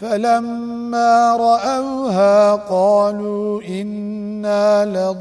فَلَمَّا رَأَوْهَا قَالُوا إِنَّا لَضَالُّونَ.